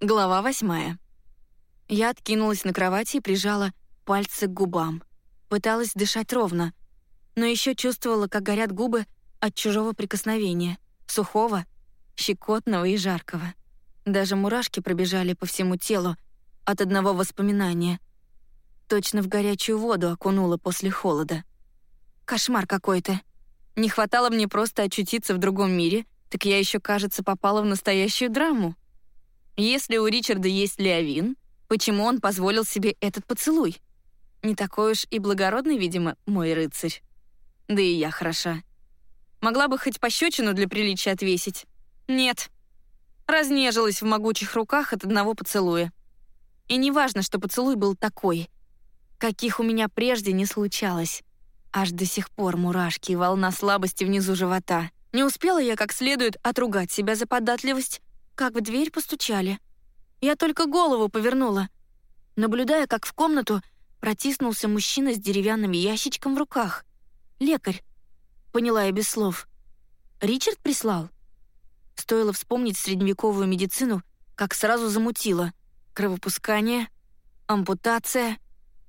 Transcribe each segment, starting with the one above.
Глава восьмая. Я откинулась на кровати и прижала пальцы к губам. Пыталась дышать ровно, но еще чувствовала, как горят губы от чужого прикосновения, сухого, щекотного и жаркого. Даже мурашки пробежали по всему телу от одного воспоминания. Точно в горячую воду окунула после холода. Кошмар какой-то. Не хватало мне просто очутиться в другом мире, так я еще, кажется, попала в настоящую драму. Если у Ричарда есть Леовин, почему он позволил себе этот поцелуй? Не такой уж и благородный, видимо, мой рыцарь. Да и я хороша. Могла бы хоть пощечину для приличия отвесить. Нет. Разнежилась в могучих руках от одного поцелуя. И не важно, что поцелуй был такой, каких у меня прежде не случалось. Аж до сих пор мурашки и волна слабости внизу живота. Не успела я как следует отругать себя за податливость, как в дверь постучали. Я только голову повернула, наблюдая, как в комнату протиснулся мужчина с деревянным ящичком в руках. «Лекарь», — поняла я без слов. «Ричард прислал?» Стоило вспомнить средневековую медицину, как сразу замутило. Кровопускание, ампутация,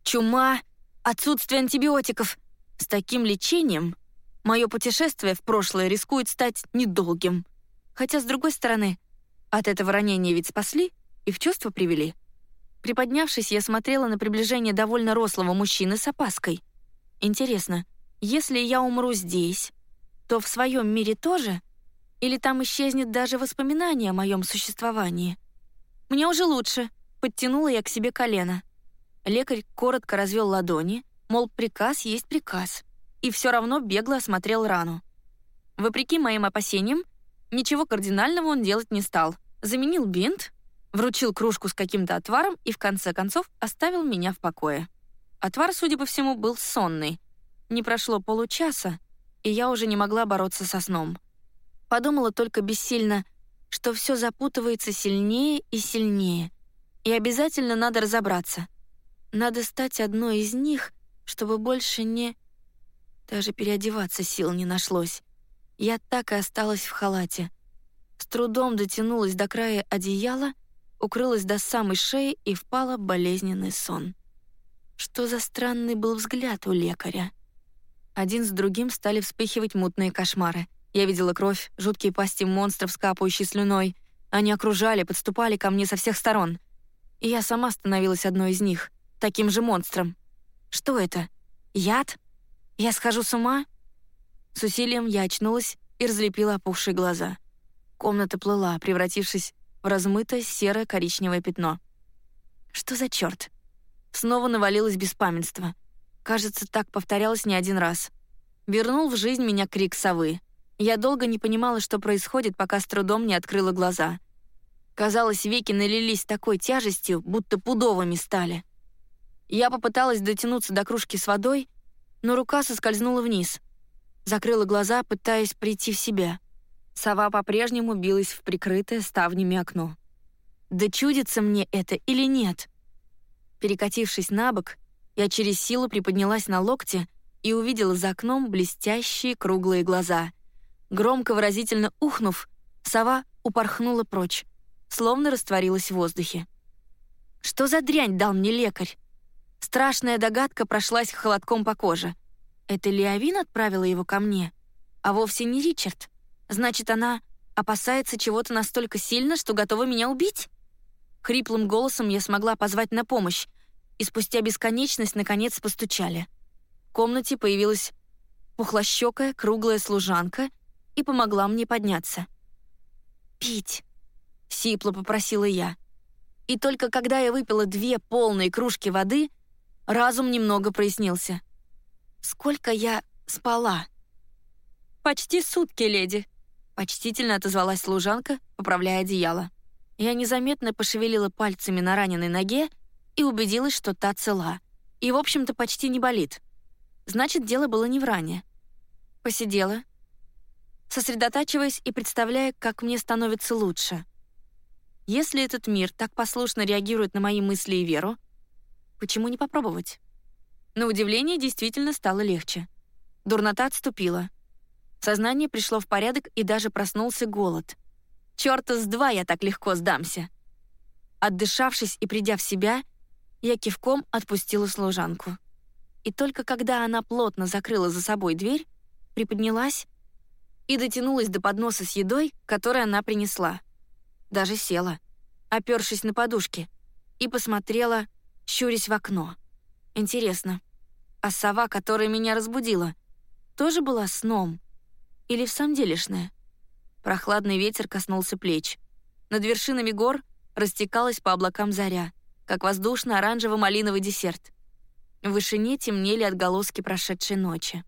чума, отсутствие антибиотиков. С таким лечением мое путешествие в прошлое рискует стать недолгим. Хотя, с другой стороны, от этого ранения ведь спасли и в чувство привели. Приподнявшись, я смотрела на приближение довольно рослого мужчины с опаской. Интересно, если я умру здесь, то в своем мире тоже? Или там исчезнет даже воспоминание о моем существовании? Мне уже лучше. Подтянула я к себе колено. Лекарь коротко развел ладони, мол, приказ есть приказ. И все равно бегло осмотрел рану. Вопреки моим опасениям, Ничего кардинального он делать не стал. Заменил бинт, вручил кружку с каким-то отваром и в конце концов оставил меня в покое. Отвар, судя по всему, был сонный. Не прошло получаса, и я уже не могла бороться со сном. Подумала только бессильно, что все запутывается сильнее и сильнее, и обязательно надо разобраться. Надо стать одной из них, чтобы больше не... Даже переодеваться сил не нашлось. Я так и осталась в халате. С трудом дотянулась до края одеяла, укрылась до самой шеи и впала болезненный сон. Что за странный был взгляд у лекаря? Один с другим стали вспыхивать мутные кошмары. Я видела кровь, жуткие пасти монстров, скапающие слюной. Они окружали, подступали ко мне со всех сторон. И я сама становилась одной из них, таким же монстром. Что это? Яд? Я схожу с ума? С усилием я очнулась и разлепила опухшие глаза. Комната плыла, превратившись в размытое серое коричневое пятно. Что за черт? Снова навалилось беспамятство. Кажется, так повторялось не один раз. Вернул в жизнь меня крик совы. Я долго не понимала, что происходит, пока с трудом не открыла глаза. Казалось, веки налились такой тяжестью, будто пудовыми стали. Я попыталась дотянуться до кружки с водой, но рука соскользнула вниз — Закрыла глаза, пытаясь прийти в себя. Сова по-прежнему билась в прикрытое ставнями окно. Да чудится мне это или нет? Перекатившись на бок, я через силу приподнялась на локте и увидела за окном блестящие круглые глаза. Громко выразительно ухнув, сова упорхнула прочь, словно растворилась в воздухе. Что за дрянь дал мне лекарь? Страшная догадка прошлась холодком по коже — это Леовин отправила его ко мне, а вовсе не Ричард. Значит, она опасается чего-то настолько сильно, что готова меня убить? Хриплым голосом я смогла позвать на помощь, и спустя бесконечность наконец постучали. В комнате появилась пухлощёкая круглая служанка и помогла мне подняться. «Пить», — сипло попросила я. И только когда я выпила две полные кружки воды, разум немного прояснился. Сколько я спала? Почти сутки, леди. Почтительно отозвалась служанка, поправляя одеяло. Я незаметно пошевелила пальцами на раненой ноге и убедилась, что та цела. И, в общем-то, почти не болит. Значит, дело было не в ране. Посидела, сосредотачиваясь и представляя, как мне становится лучше. Если этот мир так послушно реагирует на мои мысли и веру, почему не попробовать? На удивление действительно стало легче. Дурнота отступила. Сознание пришло в порядок и даже проснулся голод. Чёрта с два я так легко сдамся. Отдышавшись и придя в себя, я кивком отпустила служанку. И только когда она плотно закрыла за собой дверь, приподнялась и дотянулась до подноса с едой, которую она принесла. Даже села, опёршись на подушки, и посмотрела, щурясь в окно. Интересно, а сова, которая меня разбудила, тоже была сном? Или в самом делешная? Прохладный ветер коснулся плеч. Над вершинами гор растекалась по облакам заря, как воздушно-оранжево-малиновый десерт. В вышине темнели отголоски прошедшей ночи.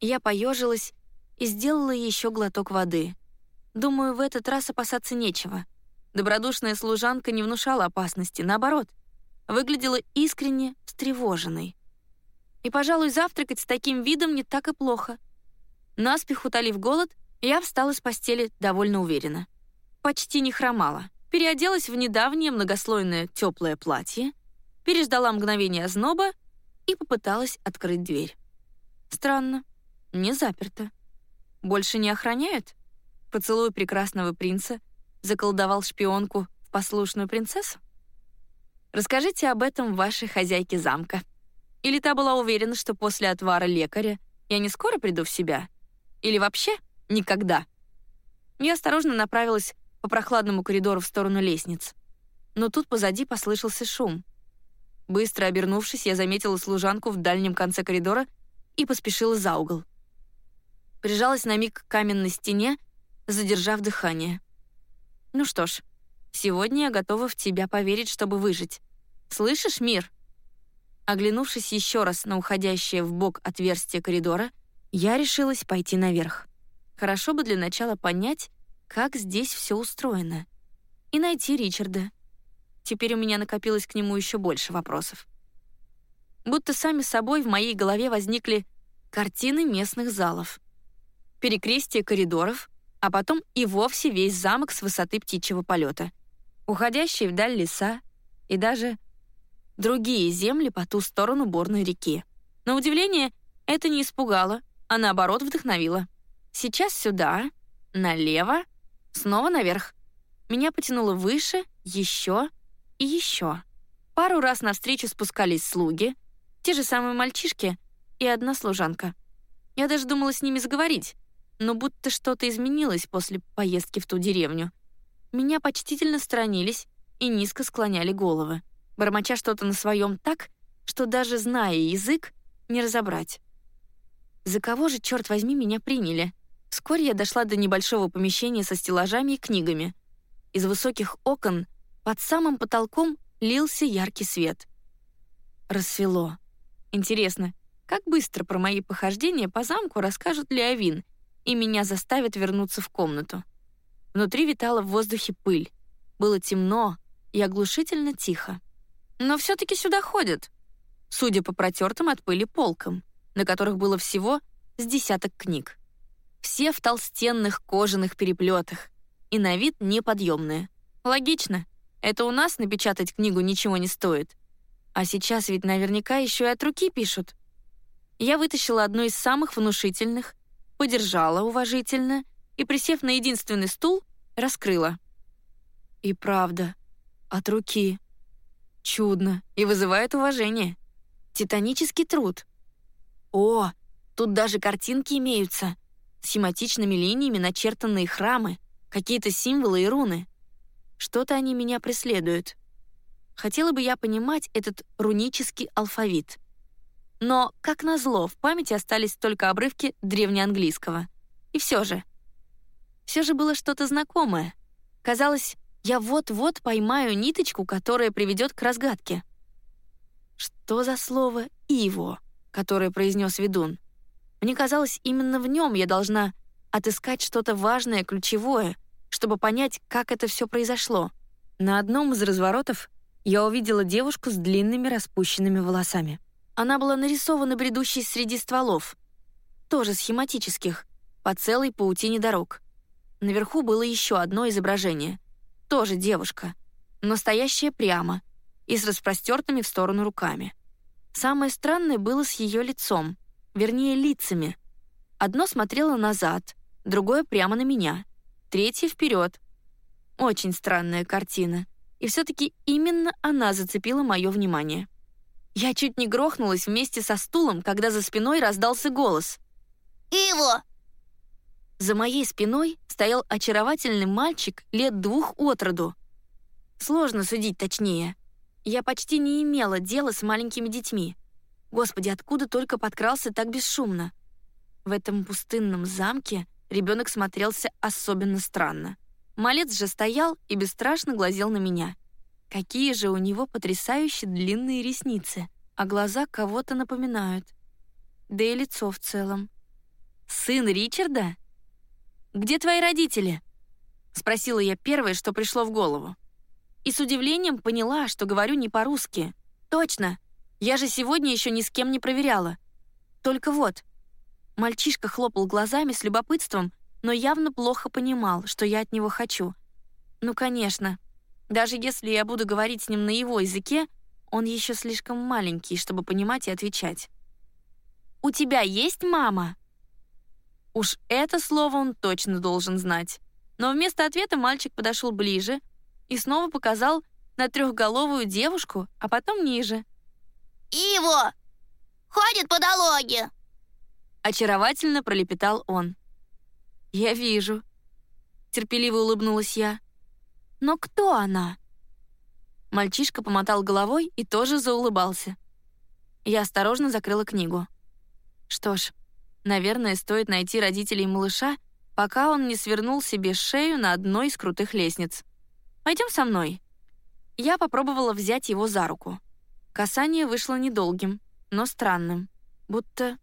Я поежилась и сделала еще глоток воды. Думаю, в этот раз опасаться нечего. Добродушная служанка не внушала опасности, наоборот, выглядела искренне встревоженной. И, пожалуй, завтракать с таким видом не так и плохо. Наспех утолив голод, я встала с постели довольно уверенно. Почти не хромала. Переоделась в недавнее многослойное теплое платье, переждала мгновение озноба и попыталась открыть дверь. Странно, не заперто. Больше не охраняют? Поцелуй прекрасного принца заколдовал шпионку в послушную принцессу? Расскажите об этом вашей хозяйке замка. Или та была уверена, что после отвара лекаря я не скоро приду в себя? Или вообще никогда? Я осторожно направилась по прохладному коридору в сторону лестниц. Но тут позади послышался шум. Быстро обернувшись, я заметила служанку в дальнем конце коридора и поспешила за угол. Прижалась на миг к каменной стене, задержав дыхание. Ну что ж, сегодня я готова в тебя поверить, чтобы выжить. Слышишь, мир? Оглянувшись еще раз на уходящее в бок отверстие коридора, я решилась пойти наверх. Хорошо бы для начала понять, как здесь все устроено. И найти Ричарда. Теперь у меня накопилось к нему еще больше вопросов. Будто сами собой в моей голове возникли картины местных залов. Перекрестие коридоров, а потом и вовсе весь замок с высоты птичьего полета, уходящие вдаль леса и даже другие земли по ту сторону Борной реки. На удивление, это не испугало, а наоборот вдохновило. Сейчас сюда, налево, снова наверх. Меня потянуло выше, еще и еще. Пару раз навстречу спускались слуги, те же самые мальчишки и одна служанка. Я даже думала с ними заговорить, но будто что-то изменилось после поездки в ту деревню. Меня почтительно сторонились и низко склоняли головы, бормоча что-то на своем так, что даже зная язык, не разобрать. За кого же, черт возьми, меня приняли? Вскоре я дошла до небольшого помещения со стеллажами и книгами. Из высоких окон под самым потолком лился яркий свет. Рассвело. Интересно, как быстро про мои похождения по замку расскажут Леовин и меня заставят вернуться в комнату. Внутри витала в воздухе пыль. Было темно и оглушительно тихо. Но все-таки сюда ходят, судя по протертым от пыли полкам, на которых было всего с десяток книг. Все в толстенных кожаных переплетах и на вид неподъемные. Логично, это у нас напечатать книгу ничего не стоит. А сейчас ведь наверняка еще и от руки пишут. Я вытащила одну из самых внушительных подержала уважительно и, присев на единственный стул, раскрыла. И правда, от руки. Чудно и вызывает уважение. Титанический труд. О, тут даже картинки имеются. Схематичными линиями начертанные храмы, какие-то символы и руны. Что-то они меня преследуют. Хотела бы я понимать этот рунический алфавит — но, как назло, в памяти остались только обрывки древнеанглийского. И все же. Все же было что-то знакомое. Казалось, я вот-вот поймаю ниточку, которая приведет к разгадке. Что за слово «иво», которое произнес ведун? Мне казалось, именно в нем я должна отыскать что-то важное, ключевое, чтобы понять, как это все произошло. На одном из разворотов я увидела девушку с длинными распущенными волосами. Она была нарисована бредущей среди стволов, тоже схематических, по целой паутине дорог. Наверху было еще одно изображение, тоже девушка, но стоящая прямо и с распростертыми в сторону руками. Самое странное было с ее лицом, вернее, лицами. Одно смотрело назад, другое прямо на меня, третье — вперед. Очень странная картина. и все-таки именно она зацепила мое внимание. Я чуть не грохнулась вместе со стулом, когда за спиной раздался голос. «Иво!» За моей спиной стоял очаровательный мальчик лет двух от роду. Сложно судить точнее. Я почти не имела дела с маленькими детьми. Господи, откуда только подкрался так бесшумно? В этом пустынном замке ребенок смотрелся особенно странно. Малец же стоял и бесстрашно глазел на меня. Какие же у него потрясающе длинные ресницы, а глаза кого-то напоминают. Да и лицо в целом. «Сын Ричарда? Где твои родители?» — спросила я первое, что пришло в голову. И с удивлением поняла, что говорю не по-русски. «Точно! Я же сегодня еще ни с кем не проверяла. Только вот...» Мальчишка хлопал глазами с любопытством, но явно плохо понимал, что я от него хочу. Ну, конечно, даже если я буду говорить с ним на его языке, он еще слишком маленький, чтобы понимать и отвечать. «У тебя есть мама?» Уж это слово он точно должен знать. Но вместо ответа мальчик подошел ближе и снова показал на трехголовую девушку, а потом ниже. «Иво! Ходит по дороге!» Очаровательно пролепетал он. «Я вижу». Терпеливо улыбнулась я. Но кто она? Мальчишка помотал головой и тоже заулыбался. Я осторожно закрыла книгу. Что ж, наверное, стоит найти родителей малыша, пока он не свернул себе шею на одной из крутых лестниц. Пойдем со мной. Я попробовала взять его за руку. Касание вышло недолгим, но странным, будто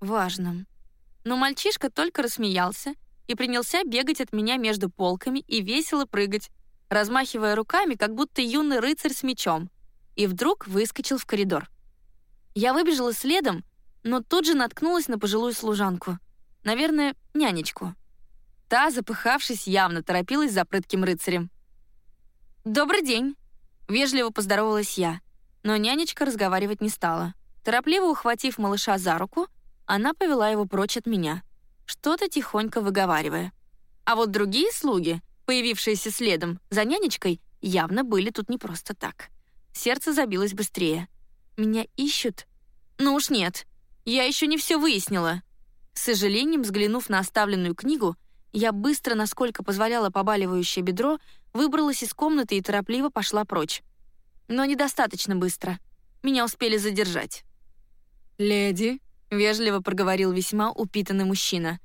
важным. Но мальчишка только рассмеялся и принялся бегать от меня между полками и весело прыгать, размахивая руками, как будто юный рыцарь с мечом, и вдруг выскочил в коридор. Я выбежала следом, но тут же наткнулась на пожилую служанку. Наверное, нянечку. Та, запыхавшись, явно торопилась за прытким рыцарем. «Добрый день!» — вежливо поздоровалась я, но нянечка разговаривать не стала. Торопливо ухватив малыша за руку, она повела его прочь от меня, что-то тихонько выговаривая. А вот другие слуги, появившиеся следом за нянечкой, явно были тут не просто так. Сердце забилось быстрее. Меня ищут? Ну уж нет. Я еще не все выяснила. С сожалением, взглянув на оставленную книгу, я быстро, насколько позволяло побаливающее бедро, выбралась из комнаты и торопливо пошла прочь. Но недостаточно быстро. Меня успели задержать. «Леди», — вежливо проговорил весьма упитанный мужчина.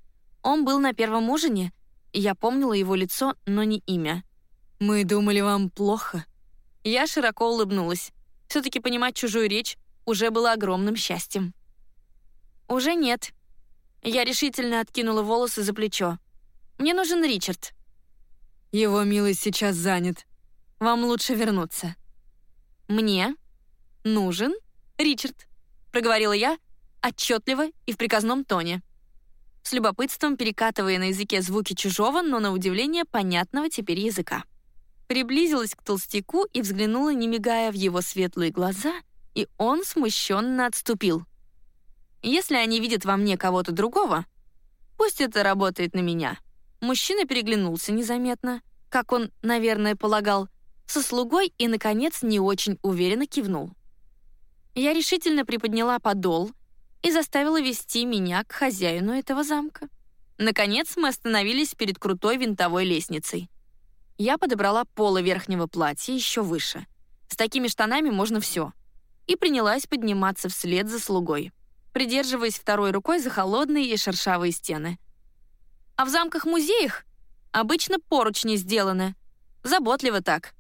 Он был на первом ужине я помнила его лицо, но не имя. «Мы думали, вам плохо». Я широко улыбнулась. все таки понимать чужую речь уже было огромным счастьем. «Уже нет». Я решительно откинула волосы за плечо. «Мне нужен Ричард». «Его милость сейчас занят. Вам лучше вернуться». «Мне нужен Ричард», — проговорила я отчетливо и в приказном тоне с любопытством перекатывая на языке звуки чужого, но на удивление понятного теперь языка. Приблизилась к толстяку и взглянула, не мигая в его светлые глаза, и он смущенно отступил. «Если они видят во мне кого-то другого, пусть это работает на меня». Мужчина переглянулся незаметно, как он, наверное, полагал, со слугой и, наконец, не очень уверенно кивнул. Я решительно приподняла подол — и заставила вести меня к хозяину этого замка. Наконец мы остановились перед крутой винтовой лестницей. Я подобрала полы верхнего платья еще выше. С такими штанами можно все. И принялась подниматься вслед за слугой, придерживаясь второй рукой за холодные и шершавые стены. А в замках-музеях обычно поручни сделаны. Заботливо так.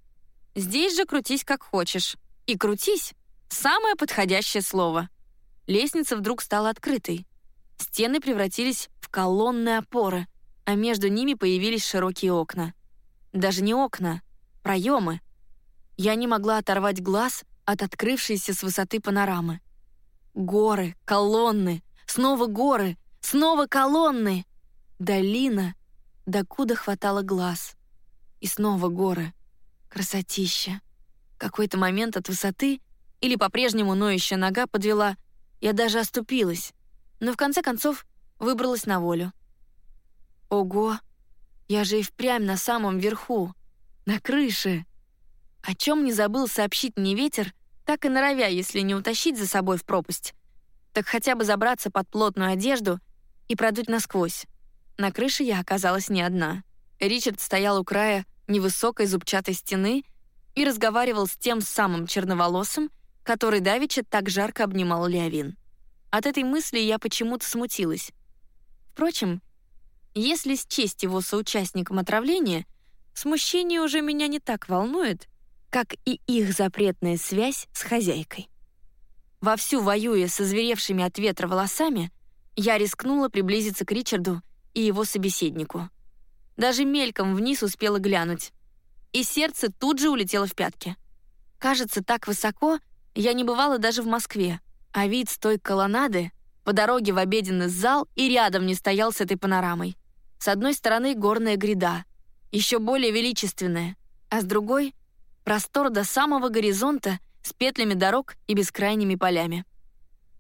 Здесь же крутись как хочешь. И крутись — самое подходящее слово. Лестница вдруг стала открытой. Стены превратились в колонны опоры, а между ними появились широкие окна. Даже не окна, проемы. Я не могла оторвать глаз от открывшейся с высоты панорамы. Горы, колонны, снова горы, снова колонны. Долина, докуда хватало глаз. И снова горы. Красотища. какой-то момент от высоты или по-прежнему ноющая нога подвела я даже оступилась, но в конце концов выбралась на волю. Ого, я же и впрямь на самом верху, на крыше. О чем не забыл сообщить мне ветер, так и норовя, если не утащить за собой в пропасть, так хотя бы забраться под плотную одежду и продуть насквозь. На крыше я оказалась не одна. Ричард стоял у края невысокой зубчатой стены и разговаривал с тем самым черноволосым, который давеча так жарко обнимал Леовин. От этой мысли я почему-то смутилась. Впрочем, если счесть его соучастником отравления, смущение уже меня не так волнует, как и их запретная связь с хозяйкой. Вовсю воюя со зверевшими от ветра волосами, я рискнула приблизиться к Ричарду и его собеседнику. Даже мельком вниз успела глянуть. И сердце тут же улетело в пятки. Кажется, так высоко я не бывала даже в Москве, а вид с той колоннады по дороге в обеденный зал и рядом не стоял с этой панорамой. С одной стороны горная гряда, еще более величественная, а с другой — простор до самого горизонта с петлями дорог и бескрайними полями.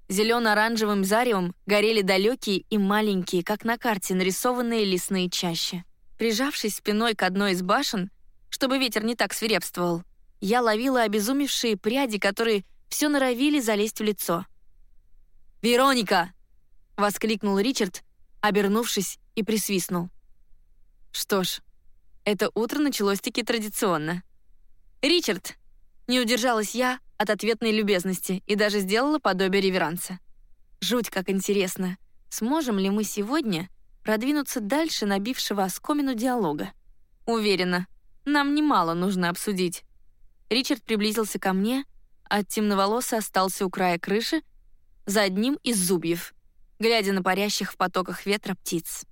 Зелено-оранжевым заревом горели далекие и маленькие, как на карте, нарисованные лесные чащи. Прижавшись спиной к одной из башен, чтобы ветер не так свирепствовал, я ловила обезумевшие пряди, которые все норовили залезть в лицо. «Вероника!» — воскликнул Ричард, обернувшись и присвистнул. Что ж, это утро началось-таки традиционно. «Ричард!» — не удержалась я от ответной любезности и даже сделала подобие реверанса. Жуть как интересно, сможем ли мы сегодня продвинуться дальше набившего оскомину диалога? Уверена, нам немало нужно обсудить. Ричард приблизился ко мне, а темноволосый остался у края крыши за одним из зубьев, глядя на парящих в потоках ветра птиц.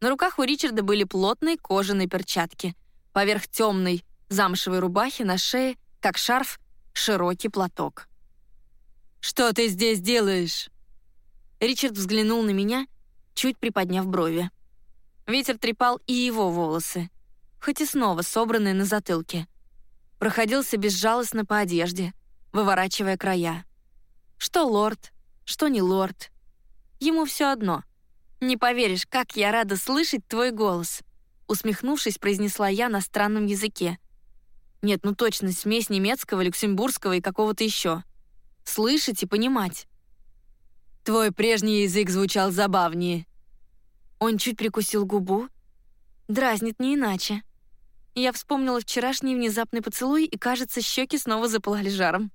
На руках у Ричарда были плотные кожаные перчатки, поверх темной замшевой рубахи на шее, как шарф, широкий платок. «Что ты здесь делаешь?» Ричард взглянул на меня, чуть приподняв брови. Ветер трепал и его волосы, хоть и снова собранные на затылке. Проходился безжалостно по одежде, выворачивая края. Что лорд, что не лорд. Ему все одно. «Не поверишь, как я рада слышать твой голос», усмехнувшись, произнесла я на странном языке. Нет, ну точно, смесь немецкого, люксембургского и какого-то еще. Слышать и понимать. Твой прежний язык звучал забавнее. Он чуть прикусил губу. Дразнит не иначе. Я вспомнила вчерашний внезапный поцелуй, и, кажется, щеки снова запылали жаром.